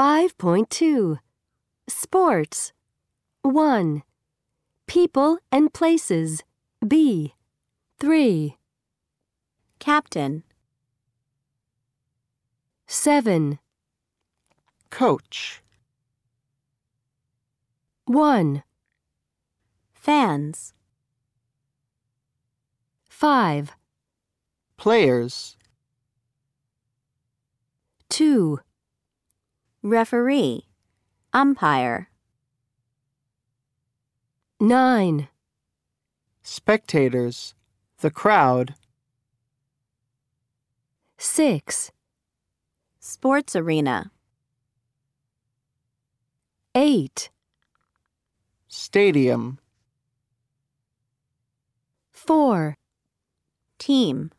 5.2 Sports 1. People and places. B. 3. Captain, 7. Coach. 1. fans, 5. Players. 2. Referee, umpire, 9. Spectators. The crowd. 6. sports arena, 8. Stadium. 4. team,